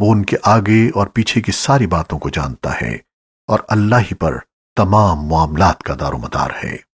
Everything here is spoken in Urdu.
وہ ان کے آگے اور پیچھے کی ساری باتوں کو جانتا ہے اور اللہ ہی پر تمام معاملات کا دار و مدار ہے۔